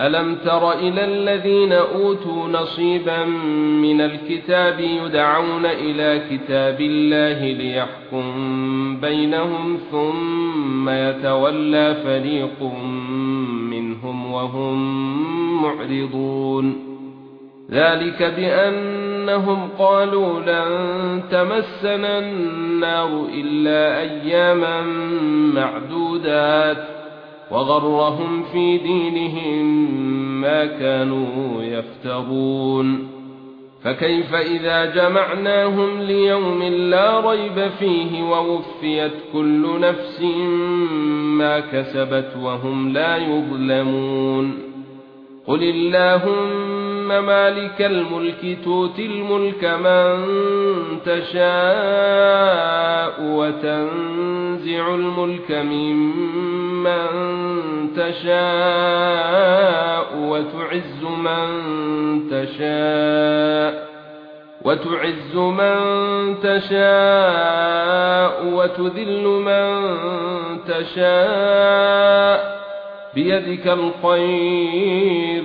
ألم تر إلى الذين أوتوا نصيبا من الكتاب يدعون إلى كتاب الله ليحكم بينهم ثم يتولى فريق منهم وهم معرضون. ذلك بأنهم قالوا لن تمسنا النار إلا أياما معدودات. وغرهم في دينهم ما كانوا يفترون. فكيف إذا جمعناهم ليوم لا ريب فيه ووفيت كل نفس ما كسبت وهم لا يظلمون. قل اللهم مالك الملك تؤتي الملك من تشاء وتنزع الملك ممن تشاء وتعز من تشاء وتعز من تشاء وتذل من تشاء بيدك الخير